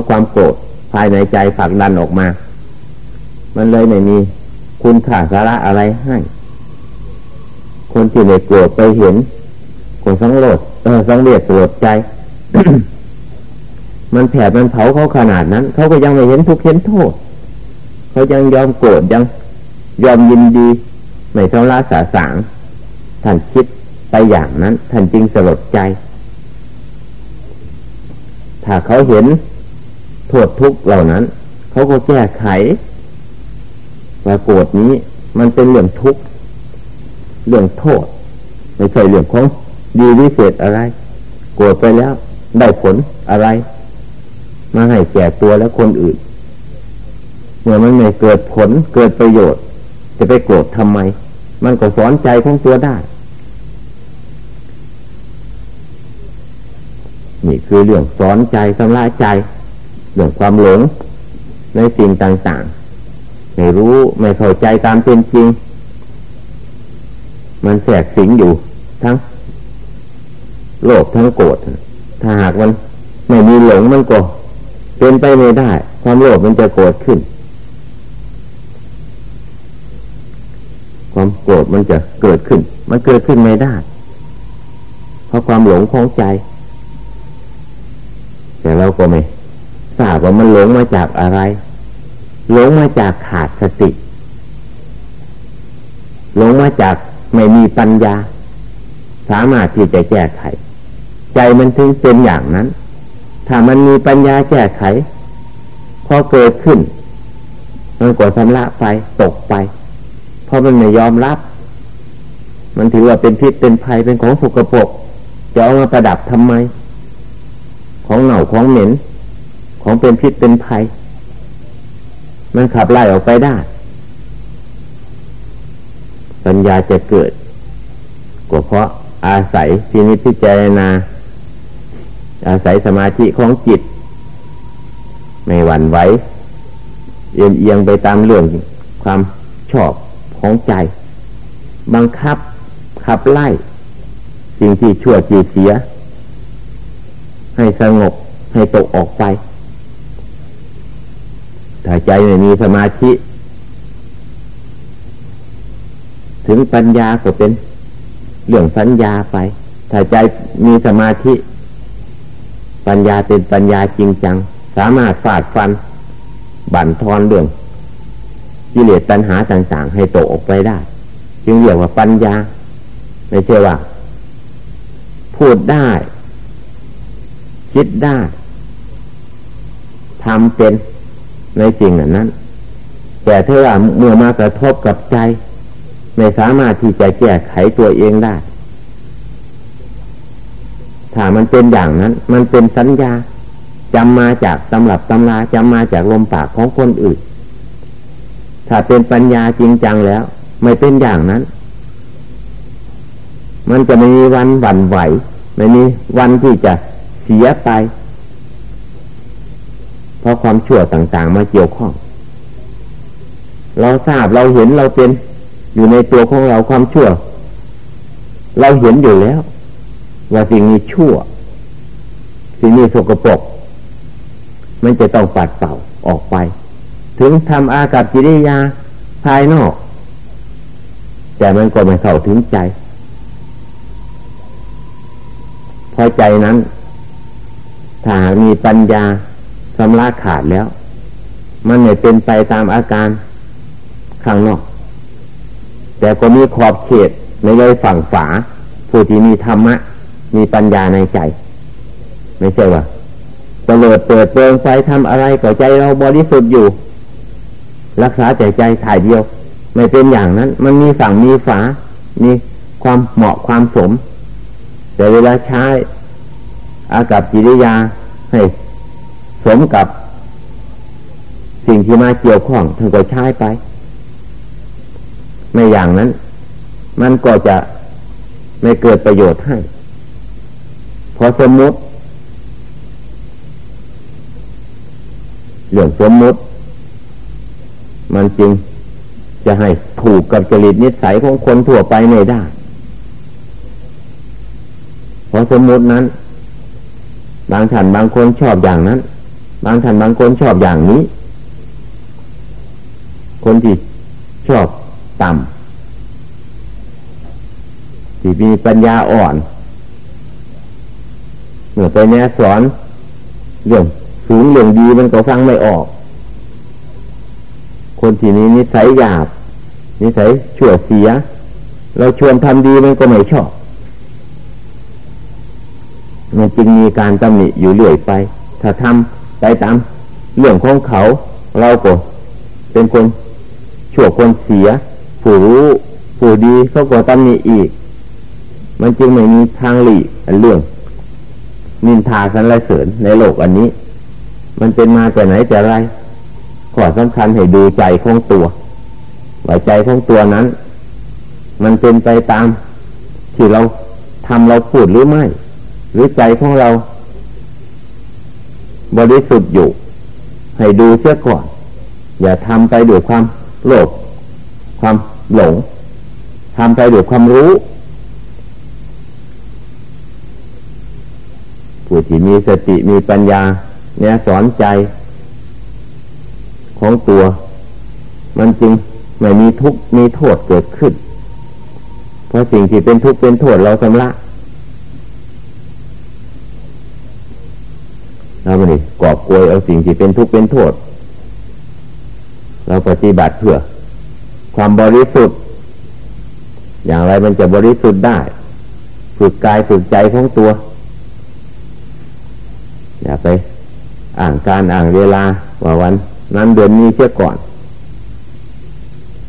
ราะความโกรธภายในใจผลักดันออกมา มันเลยไม่มีคุณค่าสาระอะไรให้ คนที่ไม่โกรธไปเห็นคนสังโลดเออสังเรียดโกรธใจ มันแผดมันเผาเขาขนาดนั้น เขาก็ยังไม่เห็นทุกเห็นโทษ เขายังยอมโกรธยังยอมยินดีไม่ต้องละสาสางท่านคิดไปอย่างนั้น ท่านจริงสลดใจ ถ้าเขาเห็น โทษทุกข์เหล่านั้น เขาก็แก้ไขว่าโกรธนี้ มันเป็นเรื่องทุกข์เรื่องโทษไม่ใช่เรื่องของดีวิเศษอะไร โกรธไปแล้ว ได้ผลอะไร มาให้แก่ตัวและคนอื่น เมื่อมันไม่เกิดผลเกิดประโยชน์ จะไปโกรธทำไม มันก็สอนใจของตัวได้นี่คือเรื่องสอนใจสำลายใจ เรื่องความหลงในสิ่งต่างๆ ไม่รู้ไม่เข้าใจตามเป็นจริง มันแสกสิงอยู่ทั้งโลภทั้งโกรธถ้าหากมันไม่มีหลงมันก็เป็นไปไม่ได้ ความโลภมันจะโกรธขึ้น ความโกรธมันจะเกิดขึ้น มันเกิดขึ้นไม่ได้ เพราะความหลงของใจ แต่เราก็ไม่ ทราบว่ามันหลงมาจากอะไร หลงมาจากขาดสติ หลงมาจากไม่มีปัญญา สามารถที่จะแก้ไข ใจมันถึงเป็นอย่างนั้น ถ้ามันมีปัญญาแก้ไข พอเกิดขึ้น มันก็ชำระไปตกไป เพราะมันไม่ยอมรับ มันถือว่าเป็นพิษเป็นภัยเป็นของสกปรกจะเอามาประดับทำไม ของเหน่าของเหม็น ของเป็นพิษเป็นภัย มันขับไล่ออกไปได้ ปัญญาจะเกิดก็เพราะอาศัยพินิจพิจารณา อาศัยสมาธิของจิต ไม่หวั่นไหวเอียงเอียงไปตามเรื่องความชอบของใจ บังคับขับไล่ สิ่งที่ชั่วจีเสีย ให้สงบให้ตกออกไป ถ้าใจไม่มีสมาธิ ถึงปัญญาก็เป็นเรื่องสัญญาไป ถ้าใจมีสมาธิ ปัญญาเป็นปัญญาจริงจัง สามารถฟาดฟัน บั่นทอนเรื่องกิเลสตัณหาต่างๆ ให้ตกออกไปได้ จึงเรียกว่าปัญญา ไม่ใช่ว่า พูดได้ คิดได้ทำเป็น ในสิ่งนั้น แต่ถ้าว่าเมื่อมากระทบกับใจ ไม่สามารถที่จะแก้ไขตัวเองได้ ถ้ามันเป็นอย่างนั้น มันเป็นสัญญาจำมาจากตำรับตำราจำมาจากลมปากของคนอื่น ถ้าเป็นปัญญาจริงจังแล้ว ไม่เป็นอย่างนั้น มันจะไม่มีวันหวั่นไหว ไม่มีวันที่จะเสียไป เพราะความชั่วต่างๆ มาเกี่ยวข้อง เราทราบเราเห็นเราเป็นอยู่ในตัวของเราความชั่ว เราเห็นอยู่แล้ว ว่าสิ่งนี้ชั่ว สิ่งนี้สกปรกมันจะต้องปัดเป่าออกไป ถึงทำอากับจิริยาภายนอกแต่มันก็ไม่เข้าถึงใจ พอใจนั้นถ้ามีปัญญา ชำระขาดแล้ว มันไม่เป็นไปตามอาการข้างนอก แต่ก็มีขอบเขตในเลยฝั่งฝา ผู้ที่มีธรรมะ มีปัญญาในใจ ไม่ใช่ว่าตะเลิดเปิดเปิงไฟทำอะไรก็ใจเราบริสุทธิ์อยู่ รักษาใจใจถ่ายเดียว ไม่เป็นอย่างนั้น มันมีฝั่งมีฝา มีความเหมาะความสม แต่เวลาใช้อากับจิริยาให้ สมกับ สิ่งที่มาเกี่ยวข้องท่านก็ใช้ไป ไม่อย่างนั้น มันก็จะไม่เกิดประโยชน์ให้พอสมมติเรื่องสมมติ มันจริงจะให้ถูกกับจริตนิสัยของคนทั่วไปไม่ได้พอสมมตินั้น บางท่านบางคนชอบอย่างนั้น บางท่านบางคนชอบอย่างนี้ คนที่ชอบต่ำที่มีปัญญาอ่อนเมื่อไปแนะสอนเรื่องสูงเรื่องดีมันก็ฟังไม่ออก คนที่นี้นิสัยหยาบ นิสัยชั่วเสีย เราชวนทำดีมันก็ไม่ชอบมันจึงมีการตำหนิอยู่เรื่อยไป ถ้าทำ ไปตามเรื่องของเขาเราก็เป็นคนชั่วคนเสีย ผู้รู้ผู้ดีเขาก็ตำหนิอีก มันจึงไม่มีทางหลีกเรื่อง นินทาสรรเสริญในโลกอันนี้ มันเป็นมาแต่ไหนแต่ไรขอสำคัญให้ดูใจของตัวว่าใจของตัวนั้น มันเป็นไปตามที่เราทำเราพูดหรือไม่ หรือใจของเรา บริสุทธิ์อยู่ ให้ดูเสียก่อน อย่าทำไปด้วยความโลภความหลงทำไปด้วยความรู้ผู้ที่มีสติมีปัญญา เนี่ยสอนใจ ของตัว มันจึงไม่มีทุกข์มีโทษเกิดขึ้น เพราะสิ่งที่เป็นทุกข์เป็นโทษเราชำระ เราไม่ได้กอบกวยเอาสิ่งที่เป็นทุกข์เป็นโทษ เราปฏิบัติเพื่อ ความบริสุทธิ์ อย่างไรมันจะบริสุทธิ์ได้ ฝึกกายฝึกใจของตัว อย่าไปอ่างการอ่างเวลาว่าวัน นั้นเดือนนี้เชื่อก่อน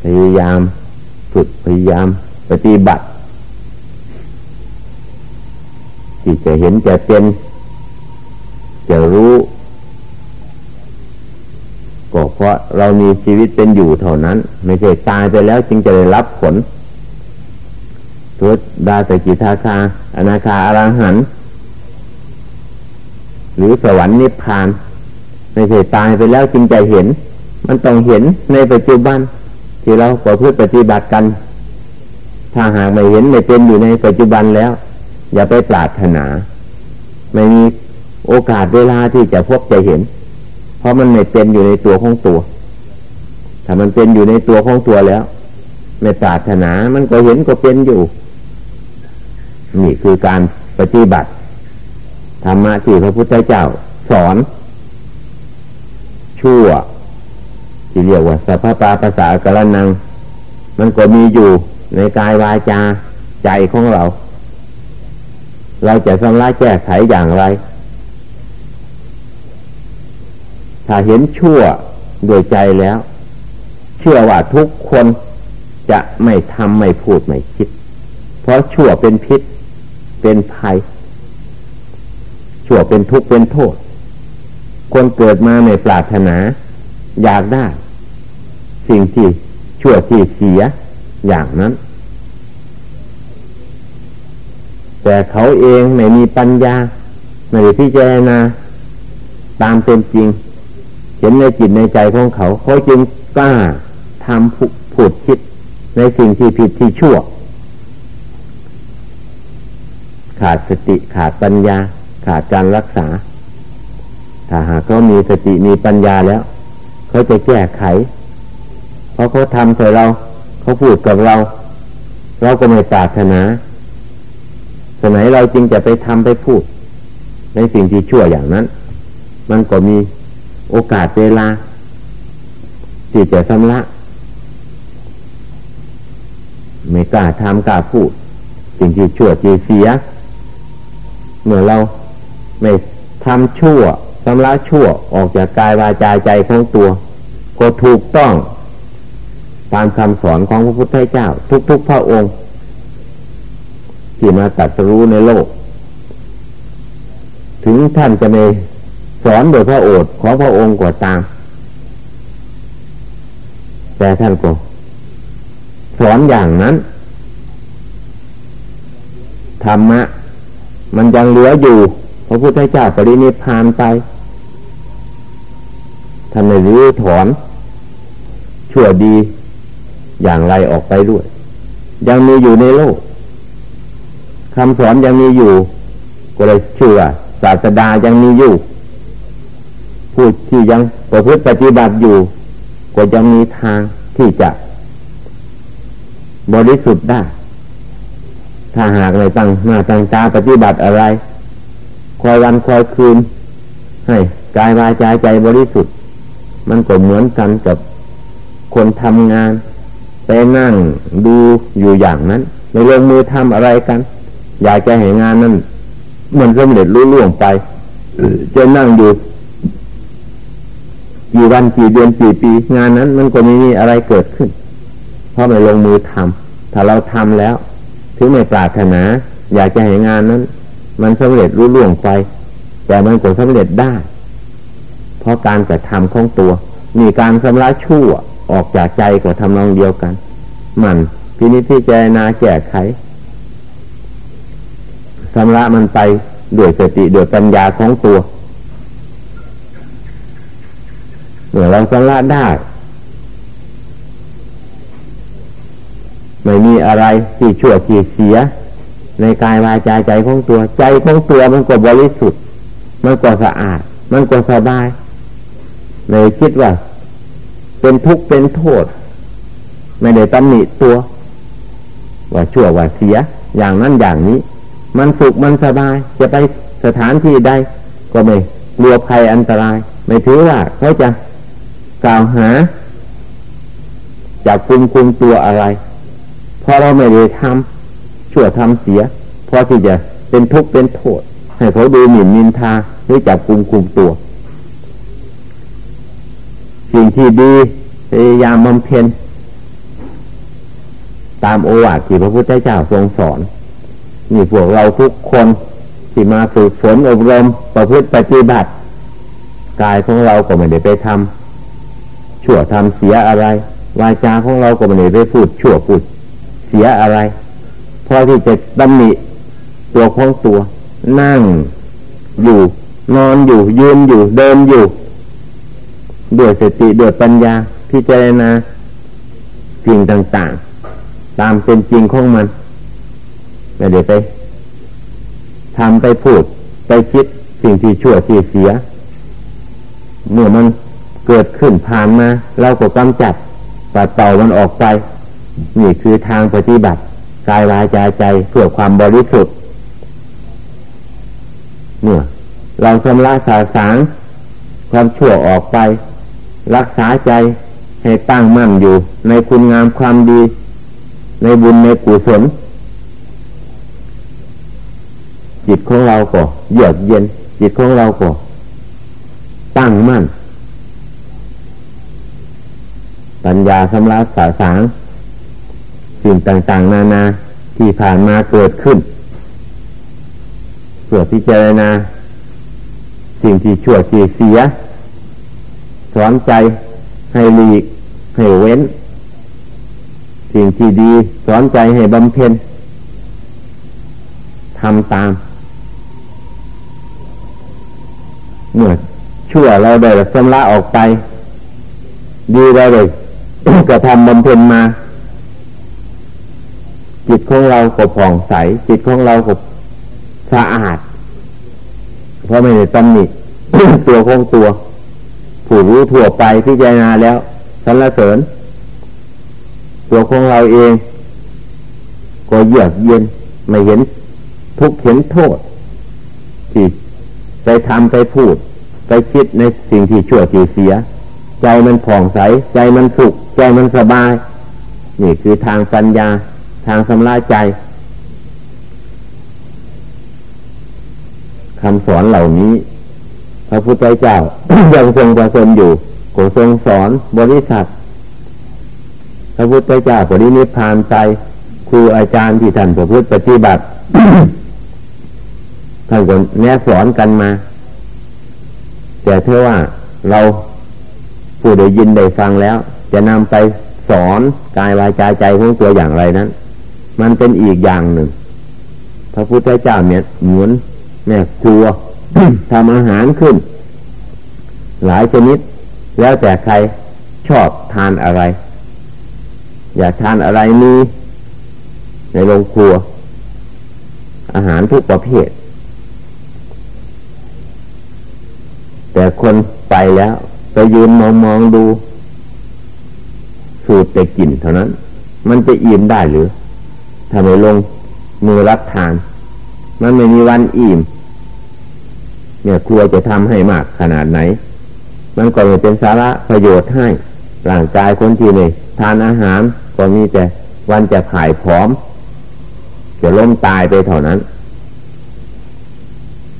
พยายามฝึกพยายามปฏิบัติ ที่จะเห็นจะเป็น จะรู้ ก็เพราะเรามีชีวิตเป็นอยู่เท่านั้น ไม่ใช่ตายไปแล้วจึงจะได้รับผลทุตดาสกิทาคา อนาคาอรังหัน หรือสวรรค์นิพพาน ไม่ใช่ตายไปแล้วจึงจะเห็น มันต้องเห็นในปัจจุบัน ที่เราประพฤติปฏิบัติกัน ถ้าหากไม่เห็นไม่เป็นอยู่ในปัจจุบันแล้ว อย่าไปปรารถนา ไม่มี โอกาสเวลาที่จะพบจะเห็น เพราะมันไม่เป็นอยู่ในตัวของตัว ถ้ามันเป็นอยู่ในตัวของตัวแล้วไม่ปรารถนามันก็เห็นก็เป็นอยู่ นี่คือการปฏิบัติธรรมะที่พระพุทธเจ้าสอน ชั่ว ที่เรียกว่าสัพพะภาษากรนัง มันก็มีอยู่ในกายวาจาใจของเรา เราจะสำลักแก้ไขอย่างไร ถ้าเห็นชั่วโดยใจแล้ว เชื่อว่าทุกคนจะไม่ทำไม่พูดไม่คิด เพราะชั่วเป็นพิษ เป็นภัย ชั่วเป็นทุกข์เป็นโทษ คนเกิดมาไม่ปรารถนา อยากได้ สิ่งที่ชั่วที่เสียอย่างนั้น แต่เขาเองไม่มีปัญญาไม่ได้พิจารณาตามเป็นจริง เห็นในจิตในใจของเขา เขาจึงกล้าทำผูดคิดในสิ่งที่ผิดที่ชั่ว ขาดสติขาดปัญญา ขาดการรักษา ถ้าหากเขามีสติมีปัญญาแล้ว เขาจะแก้ไข เพราะเขาทำใส่เรา เขาพูดกับเรา เราก็ไม่ปรารถนาสมัยเราจรึงจะไปทำไปพูด ในสิ่งที่ชั่วอย่างนั้น มันก็มี โอกาสเวลา ที่จะชำระไม่กล้าทำกล้าพูดสิ่งที่ชั่วที่เสีย เมื่อเราไม่ทำชั่วสำละชั่วออกจากกายวาจาใจของตัว ก็ถูกต้องตามคำสอนของพระพุทธเจ้า ทุกๆพระองค์ ที่มาตัดรู้ในโลก ถึงท่านจะไม่ สอนโดยพระโอษฐ์ของพระองค์กว่าตาม แต่ท่านก็สอนอย่างนั้น ธรรมะ มันยังเหลืออยู่ พระพุทธเจ้าปรินิพานไปท่านไม่รื้อถอน ชั่วดีอย่างไรออกไปด้วย ยังมีอยู่ในโลกคำสอนยังมีอยู่ ก็เลยเชื่อศาสดายังมีอยู่ ผู้ที่ยังประพฤติปฏิบัติอยู่ ก็ยังมีทางที่จะ บริสุทธิ์ได้ ถ้าหากในตั้งหน้าตั้งตาปฏิบัติอะไร คอยวันคอยคืน ให้กายวายใจใจบริสุทธิ์ มันก็เหมือนกันกับคนทำงาน ไปนั่งดูอยู่อย่างนั้นไม่ลงมือทำอะไรกัน อยากจะเห็นงานนั้นมันสำเร็จรุ่ล่วงไปจะนั่งอยู่ กี่วันกี่เดือนกี่ปีงานนั้น มันก็ไม่มีอะไรเกิดขึ้น เพราะไม่ลงมือทำถ้าเราทำแล้ว ถึงไม่ปรารถนา อยากจะเห็นงานนั้น มันสำเร็จรุ่ล่วงไป แต่มันก็สำเร็จได้ เพราะการกระทำของตัว มีการชำระชั่วออกจากใจก็ทำนองเดียวกัน มันพินิจพิจารณาแก้ไขชำระมันไปด้วยสติด้วยปัญญาของตัว เมื่อเราชำระได้ ไม่มีอะไรที่ชั่วที่เสีย ในกายวาจาใจของตัว ใจของตัวมันก็บริสุทธิ์ มันก็สะอาด มันก็สบายไม่คิดว่า เป็นทุกข์เป็นโทษ ไม่ได้ตำหนิตัว ว่าชั่วว่าเสีย อย่างนั้นอย่างนี้ มันสุขมันสบาย จะไปสถานที่ใดก็ไม่กลัวภัยอันตราย ไม่ถือว่าเขาจะ กล่าวหาจากคุมคุมตัวอะไรพอเราไม่ได้ทำชั่วทำเสียพอที่จะเป็นทุกข์เป็นโทษ ให้เขาดูหมิ่นนินทาหรือจับคุมคุมตัว สิ่งที่ดีพยายามบำเพ็ญตามโอวาทที่พระพุทธเจ้าทรงสอนนี่พวกเราทุกคนที่มาฝึกฝนอบรมประพฤติปฏิบัติ กายของเราก็ไม่ได้ไปทำ ชั่วทำเสียอะไร วาจาของเราก็ไม่ได้ไปพูดชั่วพูดเสียอะไรพอที่จะตำหนิตัวของตัว นั่งอยู่ นอนอยู่ ยืนอยู่ เดินอยู่ด้วยสติด้วยปัญญาพิจารณาสิ่งต่าง ๆ ตามเป็นจริงของมันไม่ได้ไปทำไปพูดไปคิดสิ่งที่ชั่วที่เสีย เมื่อมัน เกิดขึ้นผ่านมาเราก็กำจัดปัดเต่ามันออกไป นี่คือทางปฏิบัติกายวายใจใจเพื่อความบริสุทธิ์เมื่อเราชำระสาสางความชั่วออกไป รักษาใจให้ตั้งมั่นอยู่ ในคุณงามความดี ในบุญในกุศลจิตของเราก็เยือกเย็น จิตของเราก็ตั้งมั่น ปัญญาสำลักสาสางสิ่งต่างๆ นานาที่ผ่านมาเกิดขึ้นเพื่อพิจารณาสิ่งที่ชั่วที่เสีย สอนใจให้หลีกให้เว้น สิ่งที่ดีสอนใจให้บำเพ็ญทำตาม เมื่อชั่วเราได้ชำระออกไป ดีเราได้ กระทำบำเพ็ญมา จิตของเราก็ผ่องใส จิตของเราก็สะอาด เพราะไม่ได้ตำหนิตัวของตัว ผู้รู้ทั่วไปพิจารณาแล้วสรรเสริญ ตัวของเราเอง ก็เยือกเย็นไม่เห็นทุกข์เห็นโทษที่ไปทำไปพูด ไปคิดในสิ่งที่ชั่วที่เสีย ใจมันผ่องใส ใจมันสุข ใจมันสบาย นี่คือทางปัญญา ทางสำลายใจคำสอนเหล่านี้ พระพุทธเจ้ายังทรงประสมอยู่ก็ทรงสอนบริษัทพระพุทธเจ้าปรินิพพานใจครูอาจารย์ที่ท่านประพฤติปฏิบัติท่านก็แนะสอนกันมา แต่เท่าว่าเราผู้ได้ยินได้ฟังแล้ว จะนำไปสอนกายวายใจใจของตัวอย่างไรนั้น มันเป็นอีกอย่างหนึ่ง พระพุทธเจ้าเนี่ยเหมือนแม่ครัวทำอาหารขึ้น หลายชนิด แล้วแต่ใครชอบทานอะไร อยากทานอะไรมีในโรงครัว อาหารทุกประเภท แต่คนไปแล้ว ไปยืนมองมองดู สูดแต่กลิ่นเท่านั้น มันจะอิ่มได้หรือถ้าไม่ลงมือรับทาน มันไม่มีวันอิ่ม เนี่ยครัวจะทำให้มากขนาดไหน มันก็ไม่เป็นสาระประโยชน์ให้ร่างกายคนที่นี่ทานอาหารก็มีแต่วันจะขายผอม จะล้มตายไปเท่านั้น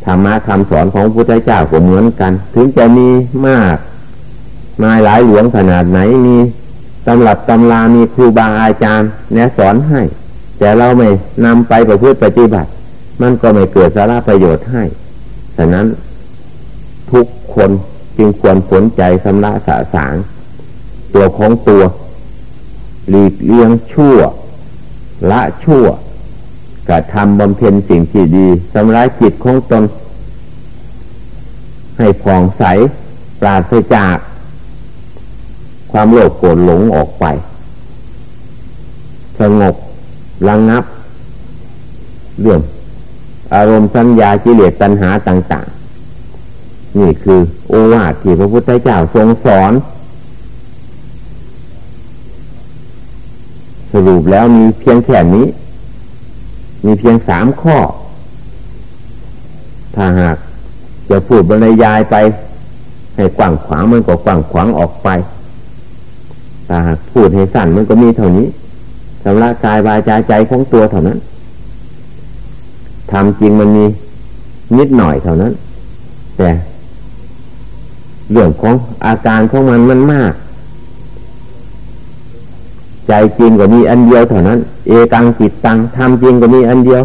ธรรมะคำสอนของพระพุทธเจ้าก็เหมือนกัน ถึงจะมีมาก มาหลายหลวงขนาดไหนมี ตำรับตำรามีครูบาอาจารย์แนะสอนให้ แต่เราไม่นำไปประพฤติปฏิบัติ มันก็ไม่เกิดสาระประโยชน์ให้ฉะนั้นทุกคนจึงควรสนใจสำระสะสาง ตัวของตัว หลีกเลี่ยงชั่ว ละชั่วกระทำบำเพ็ญสิ่งที่ดีสำระจิตของตน ให้ผ่องใสปราศจาก ความโลภโกรธหลงออกไปสงบระงงับ เรื่อง อารมณ์สัญญาจิเลสตัณหาต่าง ๆ นี่คือ โอวาทที่พระพุทธเจ้าทรงสอน สรุปแล้วมีเพียงแค่นี้ มีเพียงสามข้อ ถ้าหากจะพูดบรรยายไป ให้กว้างขวางมันก็กว้างขวางออกไป ถ้าหากพูดให้สั้นมันก็มีเท่านี้สำหรับกายวาจาใจของตัวเท่านั้นทำจริงมันมีนิดหน่อยเท่านั้น แต่เรื่องของอาการของมันมันมาก ใจจริงก็มีอันเดียวเท่านั้น เอกังจิตตังทำจริงก็มีอันเดียว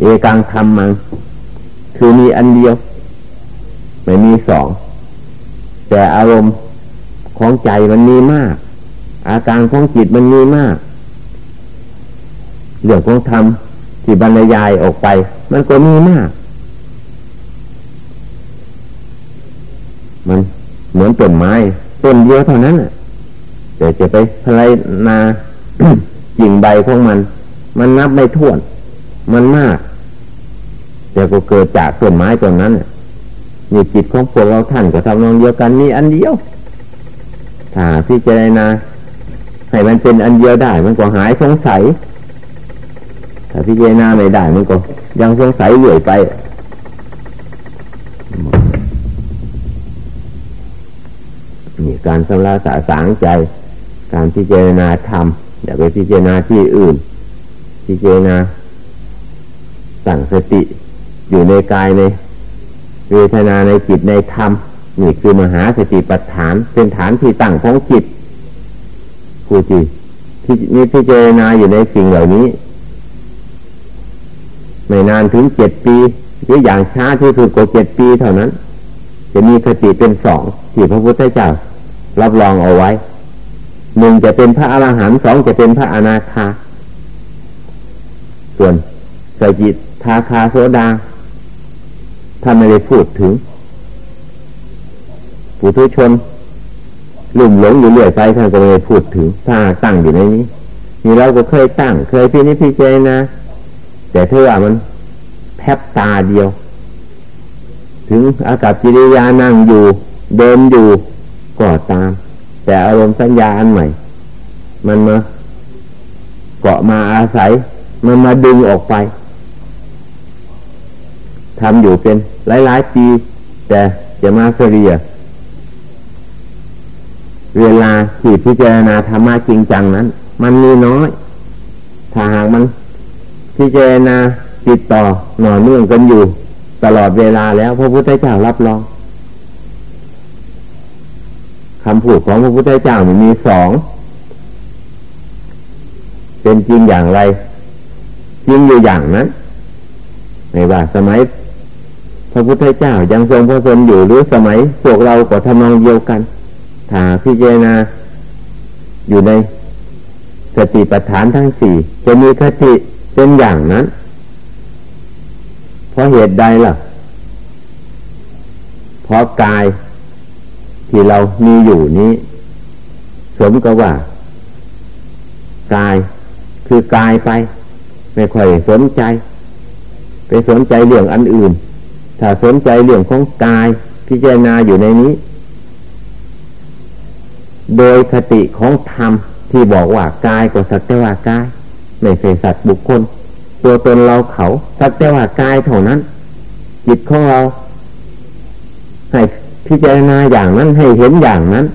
เอกังทำมัง คือมีอันเดียว ไม่มีสอง แต่อารมณ์ ของใจมันมีมาก อาการของจิตมันมีมาก เรื่องของธรรมที่บรรยายออกไป มันก็มีมาก มันเหมือนต้นไม้ต้นเดียวเท่านั้นแต่จะไปพลายนาจิ่งใบของมัน มันนับไม่ถ้วน มันมาก แต่ก็เกิดจากต้นไม้ต้นนั้นนี่จิตของพวกเราท่านก็ทำนองเดียวกันนี่อันเดียว ถ้าพิจารณาให้มันเป็นอันเดียวได้ มันก็หายสงสัยถ้าพิจารณาไม่ได้มันก็ยังสงสัยเรื่อยไปนี่การสำราสาสางใจ การพิจารณาธรรมอย่าไปพิจารณาที่อื่น พิจารณาสั่งสติอยู่ในกายในเวทนาในจิตในธรรม นี่คือมหาสติปัฏฐาน เป็นฐานที่ตั้งของจิตผู้ที่ที่มีพิจารณาอยู่ในสิ่งเหล่านี้ ไม่นานถึงเจ็ดปี หรืออย่างช้าที่สุดก็เจ็ดปีเท่านั้น จะมีคติเป็นสองที่พระพุทธเจ้า รับรองเอาไว้หนึ่งจะเป็นพระอรหันต์สองจะเป็นพระอนาคา ส่วนสจิตทาคาโซดาท่านไม่ได้พูดถึง ผู้ทุชนลุ่มหลงอยู่เรื่อยไปท่านก็ไม่ได้พูดถึงถ้าตั้งอยู่ในนี้นี่เราก็เคยตั้ง เคยพินิจพิจารณาแต่เท่ามันแทบตาเดียว ถึงอากับจิริยานั่งอยู่ เดินอยู่ก็ตาม แต่อารมณ์สัญญาอันใหม่ มันมาเกาะมาอาศัย มันมาดึงออกไปทำอยู่เป็นหลายๆปี แต่จะมาเสีย เวลาที่พิจารณาธรรมะจริงจังนั้น มันมีน้อย ถ้าหากมันพิจารณาติดต่อหน่อเนื่องกันอยู่ ตลอดเวลาแล้วพระพุทธเจ้ารับรองคำพูดของพระพุทธเจ้ามีสอง เป็นจริงอย่างไร จริงอยู่อย่างนั้นไม่ว่าสมัยพระพุทธเจ้ายังทรงพระชนอยู่หรือสมัยพวกเราก็ทำนองเดียวกัน ถ้าพิจารณาอยู่ในสติปัฏฐานทั้งสี่จะมีคติเป็นอย่างนั้น เพราะเหตุใดล่ะ เพราะกายที่เรามีอยู่นี้ สมกับว่า กายคือกายไป ไม่ค่อยสนใจ ไปสนใจเรื่องอันอื่น ถ้าสนใจเรื่องของกายพิจารณาอยู่ในนี้ โดยคติของธรรมที่บอกว่ากายก็สักแต่ว่ากายไม่ใช่สัตว์บุคคล ตัวตนเราเขาสักแต่ว่ากายเท่านั้น จิตของเราให้พิจารณาอย่างนั้นให้เห็นอย่างนั้น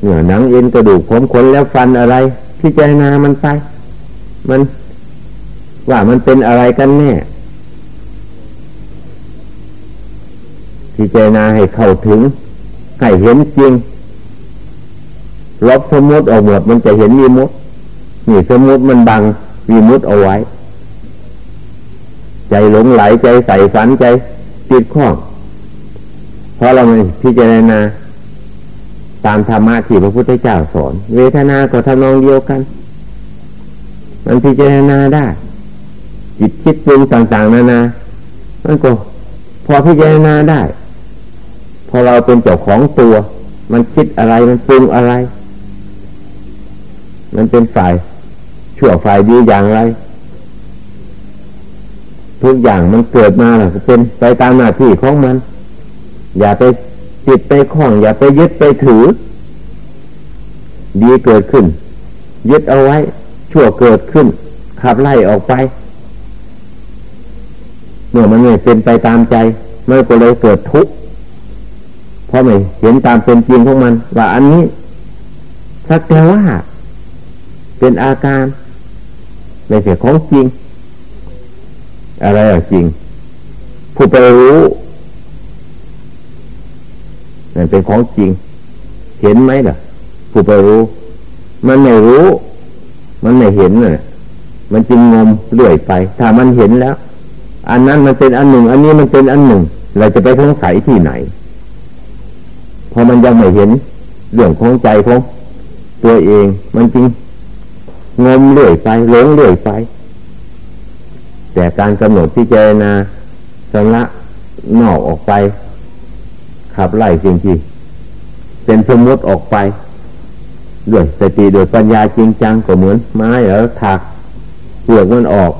เหนือหนังเอ็นกระดูกผมขนแล้วฟันอะไร พิจารณามันไป มันว่ามันเป็นอะไรกันแน่พิจารณาให้เข้าถึง ให้เห็นจริงลบสมมติออกหมดมันจะเห็นมีมุดนี่สมมติมันบังมีมุดเอาไว้ ใจหลงไหลใจใส่ฝันใจติดข้องเพราะเราไม่พิจารณาตามธรรมะที่พระพุทธเจ้าสอน เวทนาก็ทำนองเดียวกัน มันพิจารณาได้ จิตคิดปรุงต่าง ๆ นานามันก็พอพิจารณาได้ พอเราเป็นเจ้าของตัว มันคิดอะไรมันปรุงอะไร มันเป็นฝ่ายชั่วฝ่ายดีอย่างไร ทุกอย่างมันเกิดมาแหละเป็นไปตามหน้าที่ของมัน อย่าไปจิตไปคล้อง อย่าไปยึดไปถือ ดีเกิดขึ้น ยึดเอาไว้ ชั่วเกิดขึ้น ขับไล่ออกไปเมื่อมันไม่เป็นไปตามใจมันก็เลยเกิดทุกข์ เพราะไม่เห็นตามเป็นจริงของมัน ว่าอันนี้สักแต่ว่า เป็นอาการไม่ใช่ของจริง อะไรอะจริง ผู้ไปรู้นั่นเป็นของจริง เห็นไหมล่ะ ผู้ไปรู้ มันไม่รู้ มันไม่เห็นน่ะมันจึงงมเลื่อยไป ถ้ามันเห็นแล้ว อันนั้นมันเป็นอันหนึ่ง อันนี้มันเป็นอันหนึ่ง เราจะไปสงสัยที่ไหน พอมันยังไม่เห็นเรื่องของใจของตัวเองมันจึงงมเลื่อยไปหลงเลื่อยไป แต่การกำหนดที่เจนาสละนอกออกไป ขับไล่จริงที่เป็นสมมติออกไปด้วยสติด้วยปัญญาจริงจังก็เหมือน ไม้แล้วถักเปลือกมันออก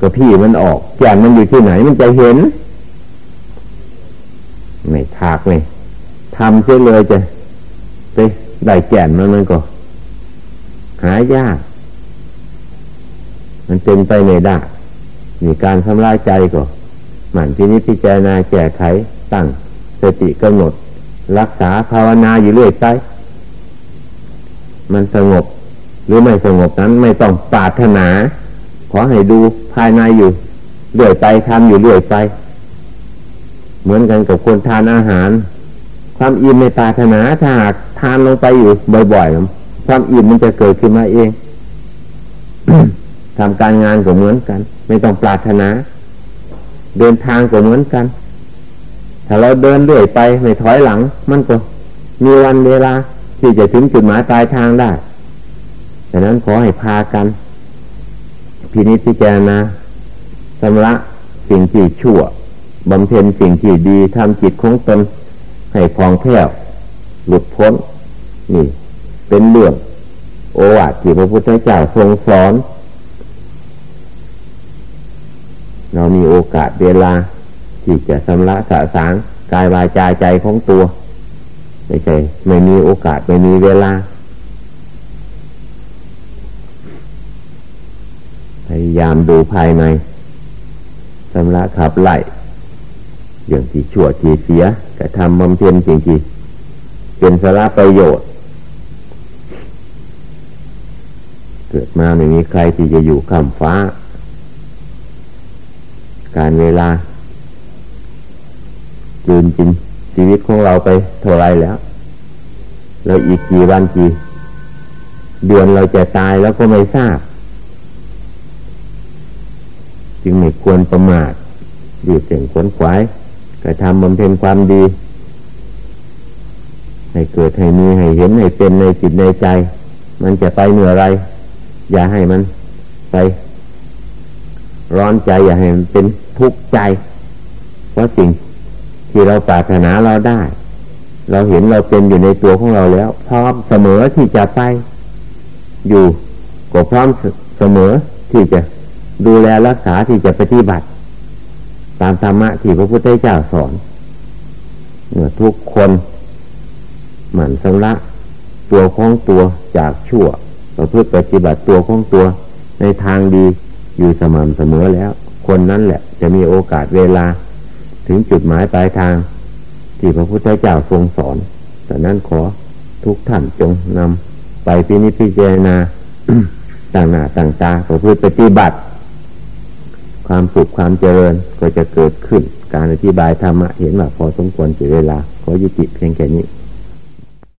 ก็พี่มันออกแก่นมันอยู่ที่ไหนมันจะเห็น ไม่ถักไม่ ทำเช่เลยจะไปได้แก่นมันมันก็ หายาก มันเป็นไปในได้มีการทำลายใจก็หมั่นที่นี้พิจารณาแก้ไขตั้งสติกำหนด รักษาภาวนาอยู่เรื่อยไป มันสงบ หรือไม่สงบนั้นไม่ต้องปรารถนา ขอให้ดูภายในอยู่เรื่อยไปทำอยู่เรื่อยไป เหมือนกันกับคนทานอาหาร ความอิ่มในปรารถนาถ้าหากทานลงไปอยู่บ่อยๆความอิ่มมันจะเกิดขึ้นมาเองทำการงานก็เหมือนกัน ไม่ต้องปรารถนา เดินทางก็เหมือนกัน ถ้าเราเดินเรื่อยไปไม่ถอยหลัง มันก็มีวันเวลาที่จะถึงจุดหมายปลายทางได้ดังนั้นขอให้พากันพินิจพิจารณาสำระสิ่งที่ชั่วบำเพ็ญสิ่งที่ดีทำจิตของตน ให้พองแผ้วหลุดพ้น นี่ เป็นเรื่อง โอวาทที่พระพุทธเจ้าทรงสอน เรามีโอกาสเวลา ที่จะสำระสะสางกายวายใจใจของตัวไม่ใช่ไม่มีโอกาสไม่มีเวลาพยายามดูภายในสำระขับไล่ อย่างที่ชั่วที่เสียกระทำบำเพ็ญจริงๆเป็นสาระประโยชน์ เกิดมาไม่มีใครที่จะอยู่ข้ามฟ้า การเวลาจืนจินชีวิตของเราไปเท่าไรแล้ว แล้วอีกกี่วันกี่เดือนเราจะตายแล้วก็ไม่ทราบ จึงไม่ควรประมาทดีเสียงขวนขวาย กระทำบำเพ็ญความดี ให้เกิดให้มีให้เห็นให้เป็นในจิตในใจ มันจะไปเหนืออะไร อย่าให้มันไป ร้อนใจอย่าให้มันเป็นทุกข์ใจเพราะสิ่งที่เราปรารถนาเราได้ เราเห็นเราเป็นอยู่ในตัวของเราแล้ว พร้อมเสมอที่จะไป อยู่ก็พร้อมเสมอที่จะดูแลรักษาที่จะปฏิบัติตามธรรมะที่พระพุทธเจ้าสอนเมื่อทุกคนหมั่นสำระตัวของตัวจากชั่วประพฤติปฏิบัติตัวของตัวในทางดีอยู่สม่ำเสมอแล้ว คนนั้นแหละ จะมีโอกาสเวลา ถึงจุดหมายปลายทาง ที่พระพุทธเจ้าทรงสอนแต่นั้นขอทุกท่านจงนำไปพินิจพิจารณาต่างหน้าต่างตาประพฤติปฏิบัติ ความสุขความเจริญก็จะเกิดขึ้น การอธิบายธรรมะเห็นว่าพอสมควรเสียเวลาขอยุติเพียงแค่นี้